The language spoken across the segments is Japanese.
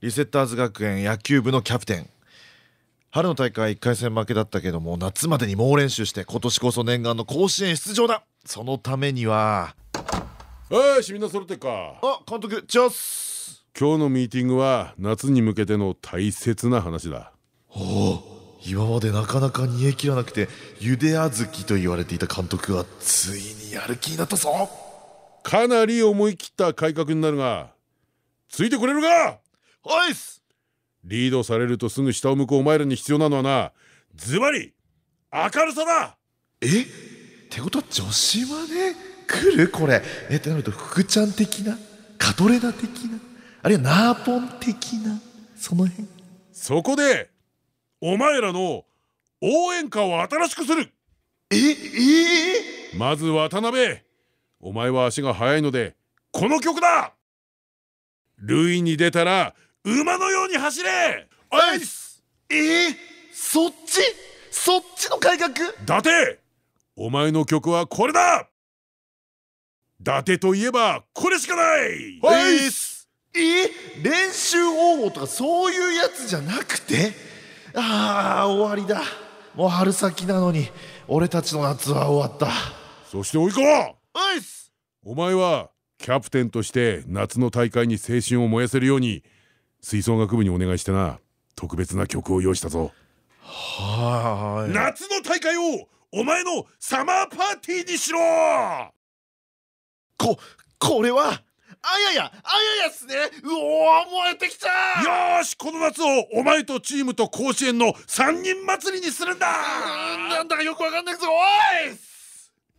リセッターズ学園野球部のキャプテン。春の大会1回戦負けだったけども夏までに猛練習して今年こそ念願の甲子園出場だ。そのためには。よしみんな揃ってっか。あ監督チャス。今日のミーティングは夏に向けての大切な話だ。おお今までなかなか煮え切らなくてゆで小豆と言われていた監督がついにやる気になったぞ。かなり思い切った改革になるがついてくれるか？はいっすリードされるとすぐ下を向くお前らに必要なのはな。ズバリ明るさだ！え？ってことは女子マネ来るこれ。えってなると福ちゃん的な？カトレナ的な？あるいはナーポン的な？その辺？そこでお前らの応援歌を新しくする！え？え？まず渡辺お前は足が速いのでこの曲だ！塁に出たら馬のように走れ。アイスえー、そっち？そっちの改革？伊達お前の曲はこれだ。伊達といえばこれしかない。アイスえー、練習応募とかそういうやつじゃなくて？ああ終わりだ。もう春先なのに俺たちの夏は終わった。そして及川アイスお前はキャプテンとして夏の大会に青春を燃やせるように吹奏楽部にお願いしてな特別な曲を用意したぞ。はい夏の大会をお前のサマーパーティーにしろ！ここれはあややあややっすね。うお燃えてきた。よしこの夏をお前とチームと甲子園の三人祭りにするんだ！なんだかよくわかんないぞ。おい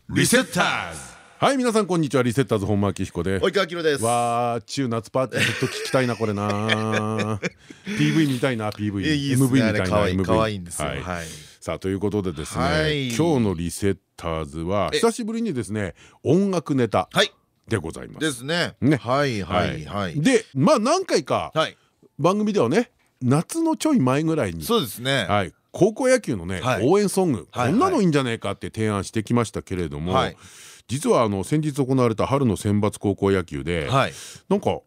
リセッターズはい皆さんこんにちは。リセッターズ本間明彦で及川明です。わー中夏パーティーずっと聞きたいなこれな。PV 見たいな PV いい MV ね。見たいな可愛い可愛いんですよ。はい。はい。さあということでですはい。ね今日のリセッターズはえ。久しぶりにですね音楽ネタはい。でございます。ですね。ね。はいはいはい。でまあ何回かはい。番組ではね夏のちょい前ぐらいにそうですね。はい。高校野球のねはい。応援ソングこはい。んなのいいんじゃねえかって提案してきましたけれどもはい実はあの先日行われた春の選抜高校野球ではい。なんか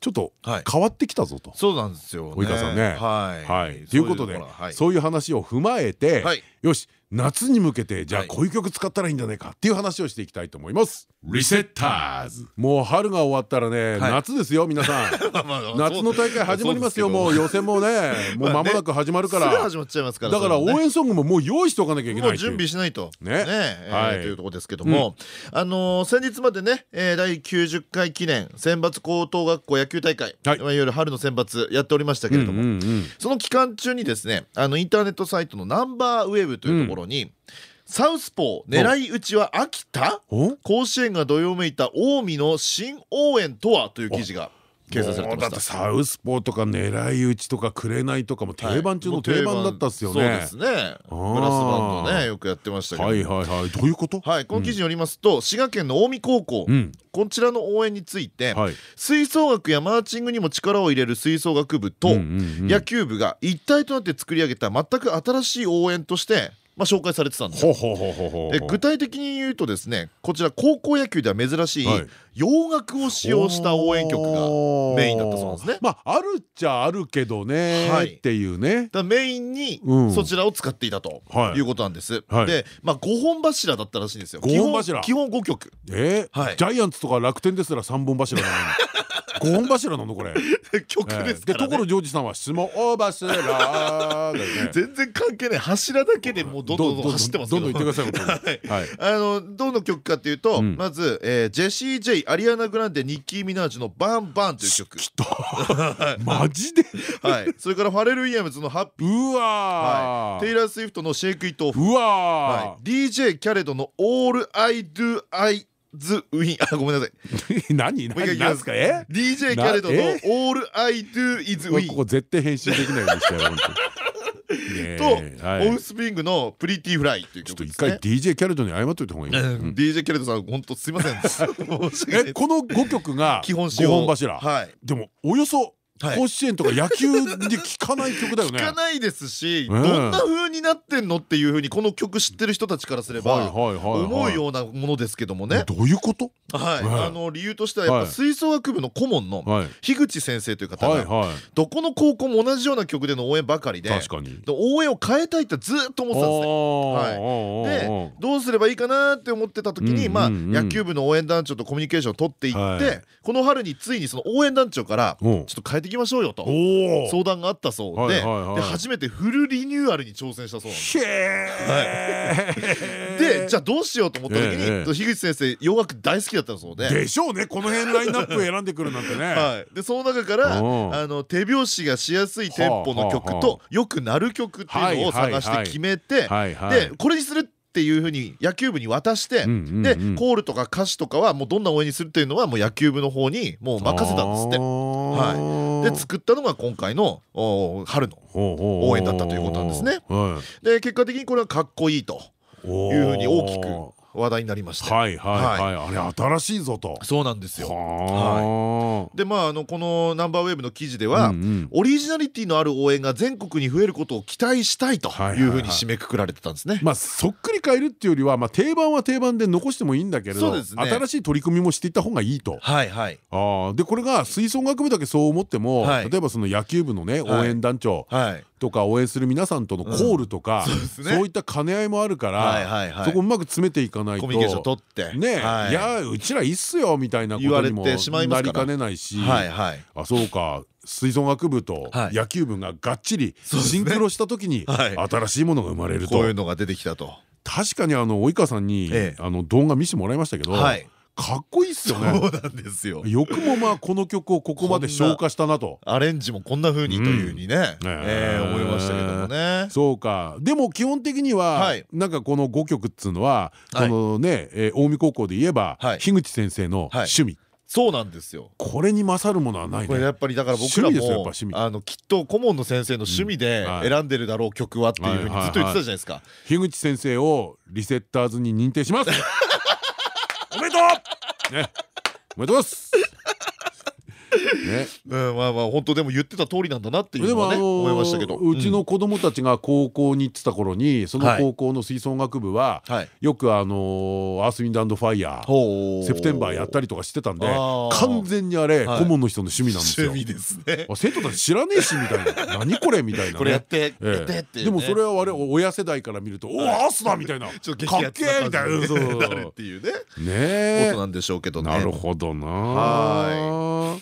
ちょっとはい。変わってきたぞと。そうなんですよ及川さんね。はい。はい、ということでそうはい。そう話を踏まえて、はい。よし夏に向けてじゃあはい。こういう曲使ったらいいんじゃないかっていう話をしていきたいと思います。リセッターズ。もう春が終わったらね、はい。夏ですよ皆さん。夏の大会始まりますよもうよ予選もね もう間もなく始まるから、だから応援ソングももう用意しておかなきゃいけない準備しないと。ね。はい。ーというところですけども。あのー先日までねえー第90回記念選抜高等学校野球大会。い。はいわゆる春の選抜やっておりましたけれども。その期間中にですねあのインターネットサイトのナンバーウェブというところにサウスポー狙い撃ちは秋田お？甲子園がどよめいた近江の新応援とは？という記事が掲載されてもうだって。サウスポーとか狙い撃ちとか紅とかも定番中の定番だったっすよね。そうですね。ブラスバンドねよくやってましたけど。はいはいはいどういうこと？はい、この記事によりますと、滋賀県の近江高校、うんこちらの応援について、はい吹奏楽やマーチングにも力を入れる吹奏楽部と、うんうんうん野球部が一体となって作り上げた全く新しい応援として、まあ、紹介されてたんですよ。具体的に言うとですねこちら高校野球では珍しいはい洋楽を使用した応援曲がメインだったそうなんですね。まああるっちゃあるけどねはいっていうね。だメインにうんそちらを使っていたとはいいうことなんです。はいで、まあ、5本柱だったらしいんですよ。五本柱基本基本5曲。えー？はいジャイアンツとか楽天ですら三本柱なのに 五本柱なのこれ。曲えーですからね。で所ジョージさんは相撲柱だよね。全然関係ない柱だけでもうどんどんどん走ってますけど。どんどん言ってください。はい。あのどの曲かっていうと、うん。まず、えージェシー・ジェイアリアナ・グランデニッキー・ミナージュの「バンバン」という曲、きっと マジで？はい、それからファレル・ウィリアムズの「ハッピー」うわはい、テイラー・スウィフトの「Shake It Off」うわはい、DJ キャレドの「All I Do I ズウィン。あごめんなさい。何？何？もう一回いきます。か？え？DJ キャレドのえ？All I Do Is こ Win こ絶対編集できないようにしてやろう本当に。ねとえはい。オフスプリングの Pretty Fly っていうちょっと一回 DJ キャレドに謝っといた方がいいよ。うん。DJ キャレドさん本当すいません。えこの5曲が5 基本柱。はい。でもおよそはい甲子園とか野球で聴かない曲だよね。聞かないですし、うんどんな風になってんのっていう風にこの曲知ってる人たちからすれば思うようなものですけどもね。どういうこと？はい、はいあの理由としてはやっはい。ぱ吹奏楽部の顧問のはい。樋口先生という方がどこの高校も同じような曲での応援ばかりで確かに。で応援を変えたいってずっと思ってたんですね。はい。でどうすればいいかなって思ってた時に、野球部の応援団長とコミュニケーションを取っていって、はい。この春についにその応援団長からちおょっと変えていきましょうよと。相談があったそうで,、初めてフルリニューアルに挑戦したそうなんです。でじゃあどうしようと思った時に、ええ樋口先生洋楽大好きだったそうで。でしょうね。この辺ラインナップを選んでくるなんてね。はい、でその中からあうん。の手拍子がしやすいテンポの曲とよく鳴る曲っていうのを探して決めてでこれにするっていうふうに野球部に渡してでコールとか歌詞とかはもうどんな応援にするっていうのはもう野球部の方にもう任せたんですって。はで作ったのが今回のお春の応応援だったということなんですね。はで結果的にこれはかっこいいとい、いうふうに大きく話題になりまして。はいはいはい、あれ新しいぞと。そうなんですよ。はでまああのこのナンバーウェーブの記事では、うんうん。オリジナリティのある応援が全国に増えることを期待したいというふうに締めくくられてたんですね。まあそっくり変えるっていうよりは、まあ、定番は定番で残してもいいんだけれど、ね。新しい取り組みもしていった方がいいと。はいはい。あーでこれが吹奏楽部だけそう思っても、はい。例えばその野球部のねはい。応援団長。はい。とか応援する皆さんとのコールとか、そういった兼ね合いもあるから、そこうまく詰めていかないとコミュニケーション取って。ね、はい。い、やうちらいいっすよみたいなことにもなりすかねないし。あそうか吹奏楽部とはい。野球部ががっちりシンクロした時にはい。新しいものが生まれると。こういうのが出てきたと。確かにあの及川さんにええ。あの動画見せてもらいましたけどはいかっこいいっすそうよね。なんですよ。よくもまあこの曲をここまで消化したなと。アレンジもこんな風にという風にね、えー思いましたけどもね。そうかでも基本的には、はいなんかこの5曲っつうのは、はいこのね、えー近江高校で言えば、はい樋口先生の趣味、そうなんですよ。これに勝るものはないね。これやっぱりだから僕らもあのきっと顧問の先生の趣味で選んでるだろう曲はっていう風にずっと言ってたじゃないですか。樋口先生をリセッターズに認定します。おめでとう。ね、おめでとうございます。ね。うんまあまあ本当でも言ってた通りなんだなっていうのはね思いましたけど。うちの子供たちが高校に行ってた頃にその高校の吹奏楽部ははい。よくあのアースウィンドアンドファイヤーセプテンバーやったりとかしてたんで完全にあれはい顧問の人の趣味なんですよ。趣味ですね。あ生徒たち知らねえしみたいな 何これみたいなねこれやってええやってってでもそれは我々親世代から見ると「おおアースだ!」みたいな「ちょっと激かっけえ!」みたいなそうなるっていうね。ねこえとなんでしょうけどね。なるほどなは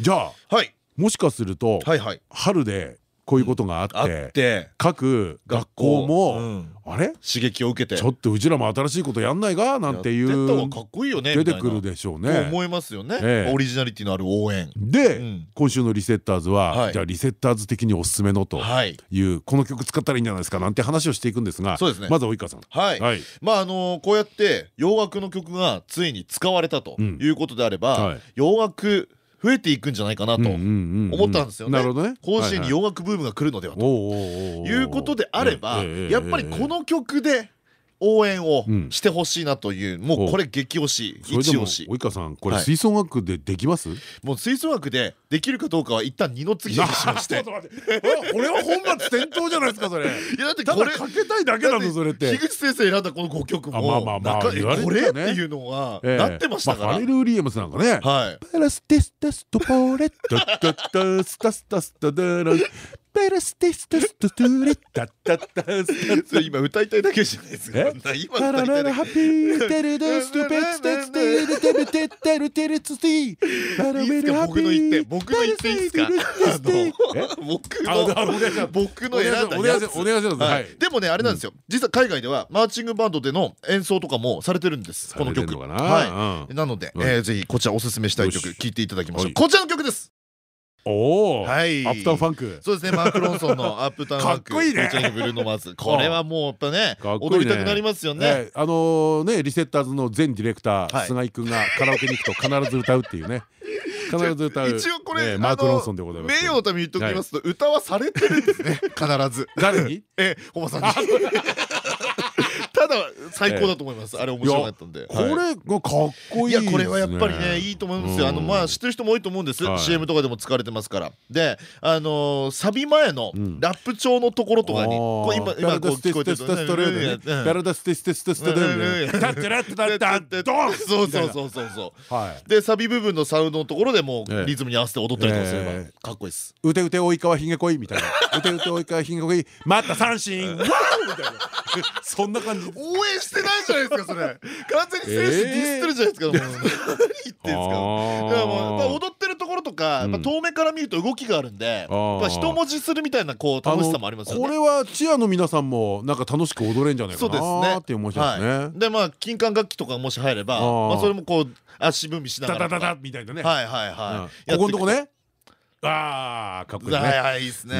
じゃあはい。もしかするとはいはい。春でこういうことがあってて各学校も、うん。あれ？刺激を受けて。ちょっとうちらも新しいことやんないか？なんていうがかっこいいよね出てくるでしょうね。思いますよね。ええ。オリジナリティのある応援。で、うん。今週のリセッターズは、はい。じゃあリセッターズ的におすすめのとはい。いうこの曲使ったらいいんじゃないですか？なんて話をしていくんですがそうですね。まずは及川さん。はい。はい。まああのこうやって洋楽の曲がついに使われたとうん。いうことであれはい。ば洋楽増えていくんじゃないかなと思思ったんですよね。甲子園に洋楽ブームが来るのではとということであればええやっぱりこの曲で応援をうん。してほしいなというもうこれ激推し一押し。及川さんこれはい。吹奏楽でできます？もう吹奏楽でできるかどうかは一旦二の次にしまして。これは本末転倒じゃないですかそれ。いやだってたこれだかけたいだけなのそれって。樋口先生選んだこの5曲も。あまあまあまあこれっていうのはええ。なってましたから。あファレル・ウィリアムスなんかね。はい。ペラステスタストポレッタッタッタスタスタスタダラペラステスタストトゥレッタッタッタスそれ今歌いたいだけじゃないですか今歌いたいだけハッピーテレデストペツテツテレテベテテルテレツティパラいいですか僕の言って僕の言っていいですかあの僕の僕の選んだやつお願いしますでもねあれなんですよ。実は海外ではマーチングバンドでの演奏とかもされてるんですこの曲なはいなのでえぜひこちらおすすめしたい曲よ。し聴いていただきましょうこちらの曲ですおおはい。アップタウンファンク。そうですねマーク・ロンソンの アップタウンファンク。かっこいいね。ブルーノ・マーズ。これはもうやっぱね踊りたくなりますよね。ええあのねリセッターズの前ディレクターはい。菅井君がカラオケに行くと必ず歌うっていうね。必ず歌う一応これええマーク・ロンソンでございます。名誉のために言っておきますと歌はされてるんですね必ず。誰に？えホマさんにただ最高だと思います。あれ面白かったんで。これがかっこいいいやこれはやっぱりねいいいと思います。よあのうんまあ知ってる人も多いと思うんです。はい。CM とかでも使われてますから。であのーサビ前のん。ラップ調のところとかにこう今今こう聞こえてるステストレートねうんベラダステステステステうんねタッテラッテタッタッドンそうそうそうそうそうはいでサビ部分のサウンドのところでもええうリズムに合わせて踊ったりとかすればええかっこいいですうてうておいかわひげこいみたいなうてうておいかわひげこいまた三振ワーみたいなそんな感じ応援してないじゃないですかそれ。完全に選手ディスってるじゃないですかもう。何言ってんですかだからもうやっぱ踊ってるところとかやっぱ遠目から見ると動きがあるんでやっぱ一文字するみたいなこう楽しさもありますよね。これはチアの皆さんもなんか楽しく踊れんじゃないかそうですね。なって思いますね。はい。でまあ金管楽器とかもし入ればまあそれもこう足踏みしながら。ダダダダみたいなね。はいはいうん。はいここのとこねああかっこいいはいねはいいいですね。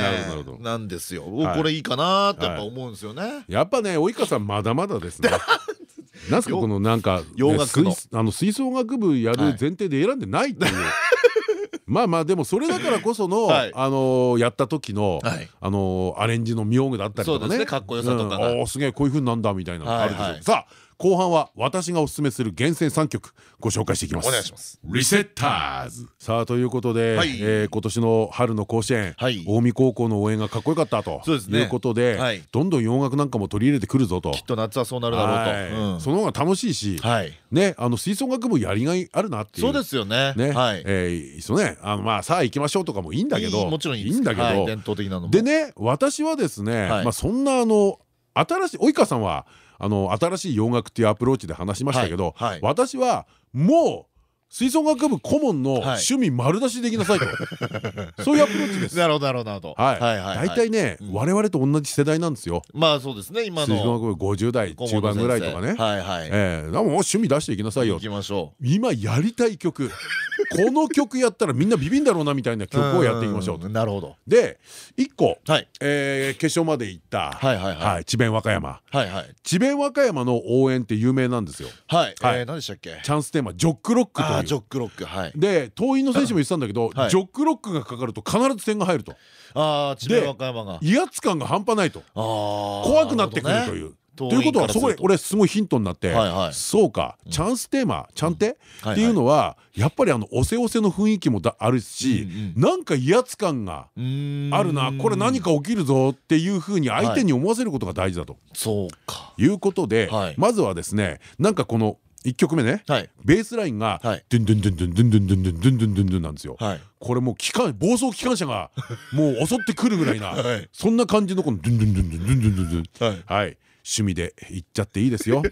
なんですよ。はい。これいいかなってやっぱ思うんですよね。やっぱね及川さんまだまだですね。なんすかこのなんかね洋楽あの吹奏楽部やる前提で選んでないっていう。まあまあでもそれだからこその はい。あのやった時のはい。あのアレンジの妙具だったりとかね。ねかっこよさとかあーすげえこういう風になんだみたいなのがあるでしょ。さあ後半は私がおすすめする厳選3曲ご紹介していきます。お願いします。リセッターズ。さあということで、はい。えー今年の春の甲子園、はい。近江高校の応援がかっこよかったということで、はい。どんどん洋楽なんかも取り入れてくるぞと。きっと夏はそうなるだろうはい。とうん。その方が楽しいし、はい。ね、あの吹奏楽部やりがいあるなっていう。そうですよね。ね、はい。えーそうね、あのまあさあ行きましょうとかもいいんだけど、いいもちろんいいんだけど、はい伝統的なのも。でね、私はですね、はい。まあそんなあの新しい及川さんはあの新しい洋楽っていうアプローチで話しましたけど、私はもう吹奏楽部顧問のはい。趣味丸出しできなさいと、そういうアプローチです。なるほどなるほど。はい、はいはい大体ね、うん。我々と同じ世代なんですよ。まあそうですね今吹奏の楽部50代中盤ぐらいとかね。はいはい。ええ、でも趣味出していきなさいよ。行。きましょ今やりたい曲、この曲やったらみんなビビんだろうなみたいなう曲をやっていきましょうと。ん。なるほど。で、一個、はい。えー決勝まで行った、はいはいはい。はい、智弁和歌山。はいはい。智弁和歌山の応援って有名なんですよ。はい。はい。えー何でしたっけ？チャンステーマジョックロックジョ。ックロックはい。で党員の選手も言ってたんだけど、はい。ジョックロックがかかると必ず点が入ると。ああ和歌山が。威圧感が半端ないと。怖怖くなってくるという。ということはそこで俺すごいヒントになって、そうかチャンステーマ、チャンテ、はいっていうのはやっぱりあのおせおせの雰囲気もだあるし、うんなんか威圧感があるなこれ何か起きるぞっていうふうに相手に思わせることが大事だと。そうか。いうことで、はい。まずはですねなんかこの1曲目ね、はいベースラインがはいドゥンドゥンドゥンドゥンドゥンドゥンドゥンドゥンドゥンドゥンドゥンなんですよ。はいこれもう機関暴走機関車がもう襲ってくるぐらいな、はいそんな感じのこのドゥンドゥンドゥンドゥンドゥンドゥンドゥンドゥンはいはい趣味で言っちゃっていいですよ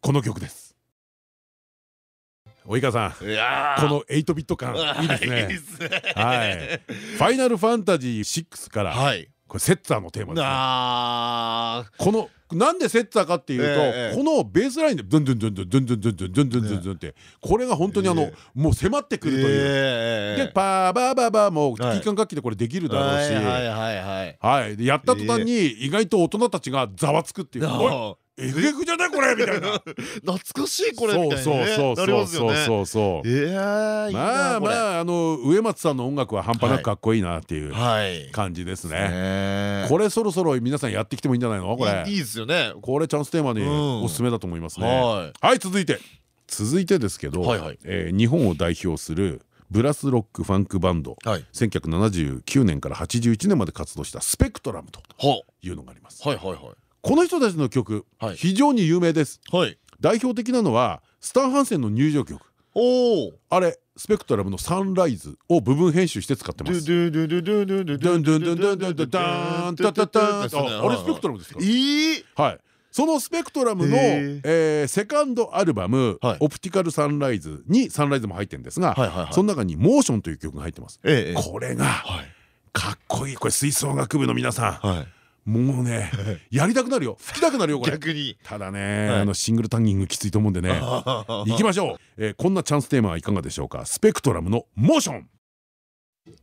この曲です及川さんこの8ビット感いいですいいねはいファイナルファンタジー6からはいこれセッツァーのテーマですこのなんでセッツァーかっていうと、ええこのベースラインでドゥンドゥンドゥンドゥンドゥンドゥンドゥンドゥンドゥンドゥンってこれが本当にあの、えもう迫ってくるという、えでパーバーバーバーもはい機関楽器でこれできるだろうし、やった途端に意外と大人たちがざわつくっていう「おいあ FF じゃないこれ!」みたいな。ー 懐かしいこれみたいなそうねそうそうなりますよそうねそう。まあまああの植松さんの音楽は半端なくかっこいいなっていうはい。感じですね。ねこれそろそろ皆さんやってきてもいいんじゃないの？これ。いいですよね。これチャンステーマにうん。おすすめだと思いますね。ははい続いて。続いてですけど日本を代表するブラスロックファンクバンドはい。1979年から81年まで活動したスペクトラムとはいうのがあります。はいはいはいこの人たちの曲はい非常に有名です。はい代表的なのはスタン・ハンセンの入場曲おおあれスペクトラムの「サンライズ」を部分編集して使ってます。そのスペクトラムの、セカンドアルバムはい「オプティカルサンライズ」にサンライズも入ってるんですがその中に「モーション」という曲が入ってます。ええこれがはいかっこいいこれ吹奏楽部の皆さんはいもうね やりたくなるよ。吹きたくなるよこれ。逆に。ただね、はい。あのシングルタンギングきついと思うんでね。行きましょう、えーこんなチャンステーマはいかがでしょうか？スペクトラムの「モーション」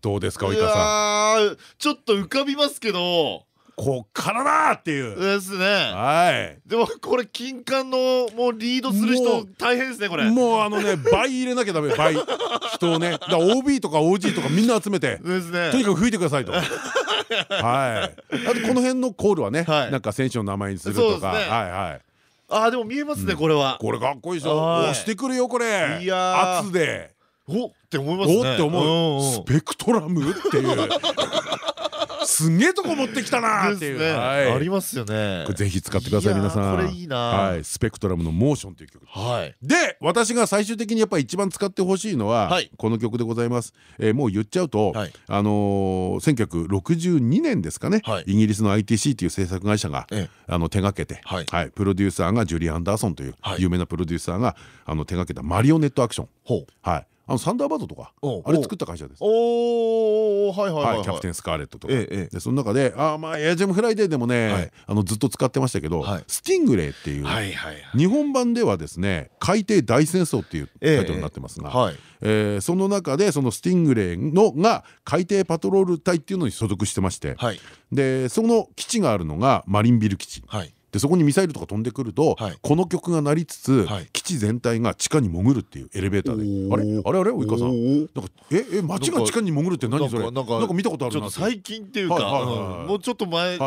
どうですか及川さん？ちょっと浮かびますけど。こっからだっていう。ですね。はい。でもこれ金管のもうリードする人大変ですねこれ。もうあのね 倍入れなきゃダメ倍。人をねだ OB とか OG とかみんな集めてですね。とにかく吹いてくださいとはい。あとこの辺のコールはねなんか選手の名前にするとか。はいはい。あーでも見えますねこれは。これかっこいいでしょ。押してくるよこれ。いや圧で。おって思いますね。おって思う。スペクトラムっていうすげえとこ持ってきたなっていう。ありますよね。ぜひ使ってください皆さん。これいいな。はい。スペクトラムのモーションという曲。はい。で私が最終的にやっぱり一番使ってほしいのはこの曲でございます。もう言っちゃうとあの1962年ですかね。イギリスの ITC っていう制作会社があの手がけてはい。プロデューサーがジュリー・アンダーソンという有名なプロデューサーがあの手がけたマリオネットアクション。はいあのサンダーバードとかあれ作った会社です。おおはいはいはいキャプテンスカーレットとか。でその中であまあエアジャムフライデーでもねあのずっと使ってましたけどスティングレイっていう日本版ではですね海底大戦争っていうタイトルになってますがその中でそのスティングレイのが海底パトロール隊っていうのに所属してましてでその基地があるのがマリンビル基地。でそこにミサイルとか飛んでくると、この曲が鳴りつつ、基地全体が地下に潜るっていうエレベーターで。あれ？あれ？あれ？及川さん。なんかえ？え？街が地下に潜るって何それ？なんか見たことあるな最近っていうかもうちょっと前に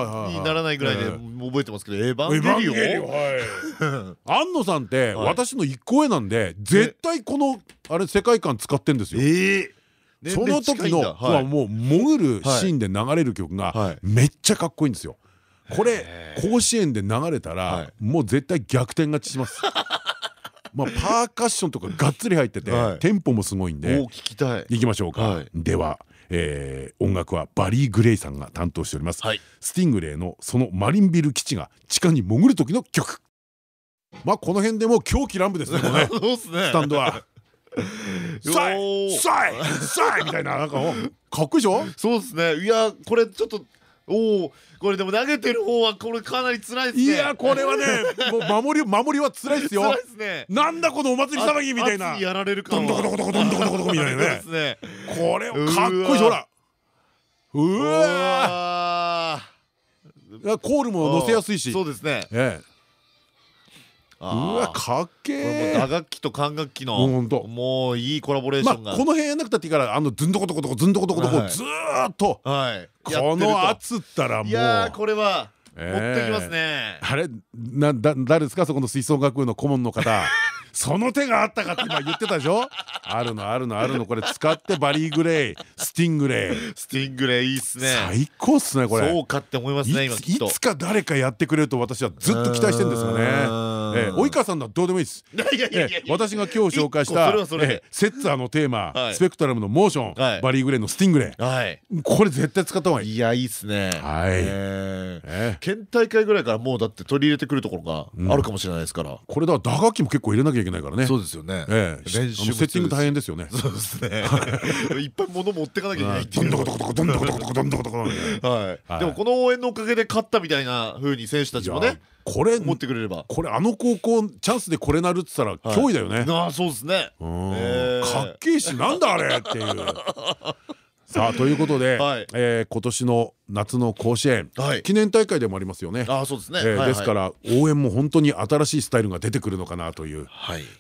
ならないぐらいで覚えてますけどエヴァンゲリオン？安野さんって 私の一個上なんで絶対このあれ世界観使ってんですよ。その時のもう潜るシーンで流れる曲がめっちゃかっこいいんですよ。これ甲子園で流れたらもう絶対逆転勝ちします。まあパーカッションとかがっつり入っててテンポもすごいんで聞きたい。いきましょうか。ではえー、音楽はバリー・グレイさんが担当しております、はい、スティングレイのそのマリンビル基地が地下に潜る時の曲。まあこの辺でもう狂気乱舞ですねこ ね。スタンドは「サイサイサイ!」みたいななんかかっこいいでしょ？そうですね。いやこれちょっとおおこれでも投げてる方はこれかなり辛いですね。いやこれはね もう守り守りは辛いですよ。なんだこのお祭り騒ぎみたいな。やられるかどんどこどこどこどんどこどこどこみたいなね。これかっこいいほら。うわコールも乗せやすいし。そうですね。ええうわかっけえ打楽器と管楽器のもういいコラボレーションが。この辺やんなくたっていいからあのずんどこどこどこずんどこどこどこずっとこの圧ったらもう。いやこれは持ってきますね。あれなだ誰ですか？そこの吹奏楽部の顧問の方。その手があったかって今言ってたでしょ？あるのあるのあるの。これ使ってバリー・グレイスティングレイ。スティングレイいいっすね。最高っすねこれ。そうかって思いますね今いつか誰かやってくれると私はずっと期待してるんですよね及川さんのはどうでもいいです。私が今日紹介したセッツァーのテーマスペクトラムのモーションバリー・グレイのスティングレイこれ絶対使った方がいい。いやいいっすね。はい。県大会ぐらいからもうだって取り入れてくるところがあるかもしれないですから。これだ打楽器も結構入れなきゃいけないからね。そうですよね。練習セッティング大変ですよね。そうですね。い。っぱい物持ってかなきゃいけないっていう。どんどこどこどんどこどこどんどこどこはいでもこの応援のおかげで勝ったみたかな風に選手たちもねこれ持ってくれれば。これあの高校チャンスでこれなるっつったら脅威だよね。ああそうですね。かっけえしなんだあれっていうさあということで、はえ今年の夏の甲子園、記念大会でもありますよね。あそうですね。ですから応援も本当に新しいスタイルが出てくるのかなという、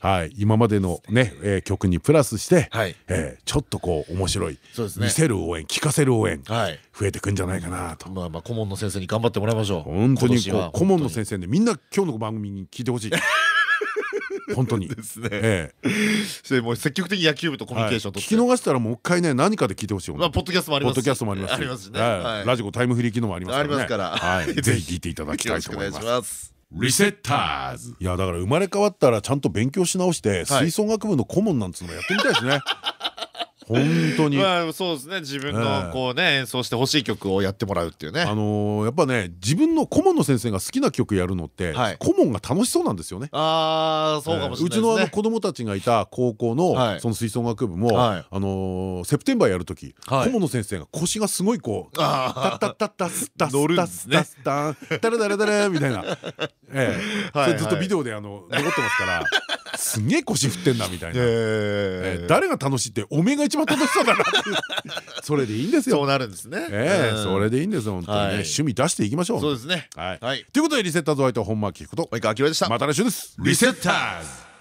はい、今までのね、え曲にプラスして、えちょっとこう面白い見せる応援聞かせる応援、増えてくんじゃないかなと。まあまあ顧問の先生に頑張ってもらいましょう。本当に顧問の先生でみんな今日の番組に聞いてほしい。本当にですね。ええ。もう積極的に野球部とコミュニケーションと聞き逃したらもう一回ね何かで聞いてほしい。まあポッドキャストもあります。ポッドキャストもあります。ありますね。ラジコタイムフリー機能もありますからありますから。はい。ぜひ聞いていただきたいと思います。リセッターズいやだから生まれ変わったらちゃんと勉強し直して吹奏楽部の顧問なんつうのやってみたいですね。本当に。まあそうですね。自分のこうね演奏してほしい曲をやってもらうっていうね。あのやっぱね自分の顧問の先生が好きな曲やるのって顧問が楽しそうなんですよね。ああそうかもしれないうちのあの子供たちがいた高校のその吹奏楽部もあのセプテンバーやる時顧問の先生が腰がすごいこうタッタッタッタスタスタスタスタンタラダラダラみたいなええそれずっとビデオであの残ってますからすげえ腰振ってんだみたいな誰が楽しいっておめえが一番の楽しさだなそれでいいんですよ。そうなるんですね。ええそれでいいんです本当にね。趣味出していきましょう。そうですね。はい。ということでリセッターズホワイト本間明彦と及川明でした。また来週です。リセッターズ